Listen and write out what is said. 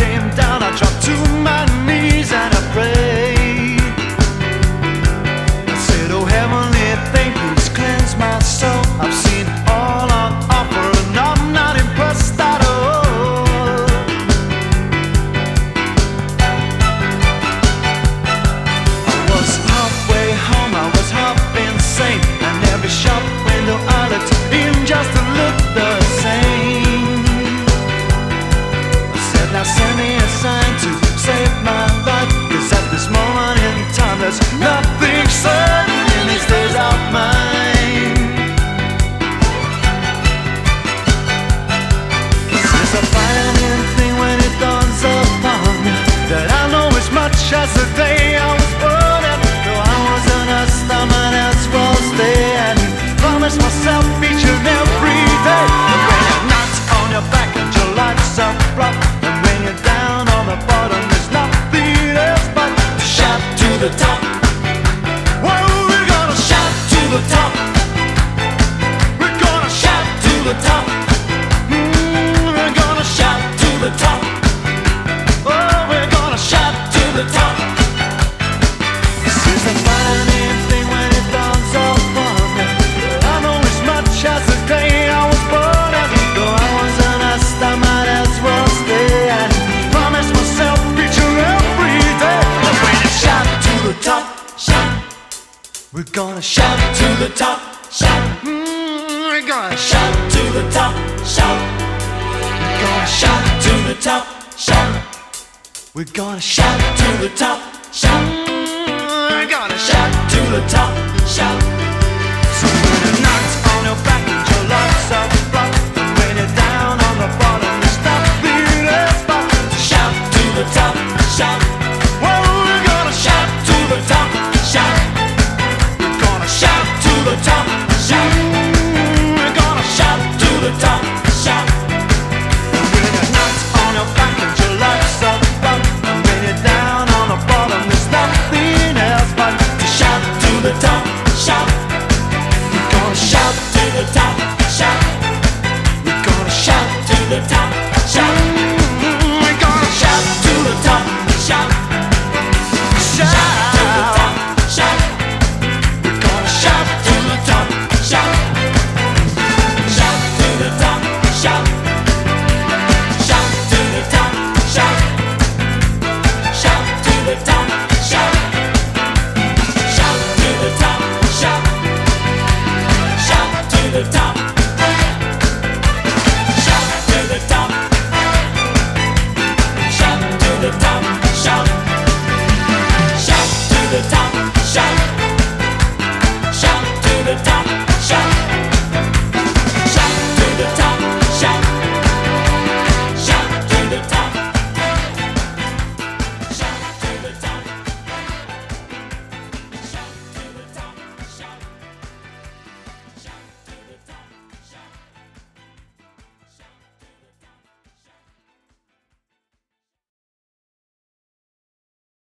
came down, I dropped two We're gonna shout to the top, shout. Mm, we're gonna shout to the top, shout. We're gonna shout to the top, shout. We're gonna shout to the top, shout. Mm, we're gonna shout to the top, shout. the top.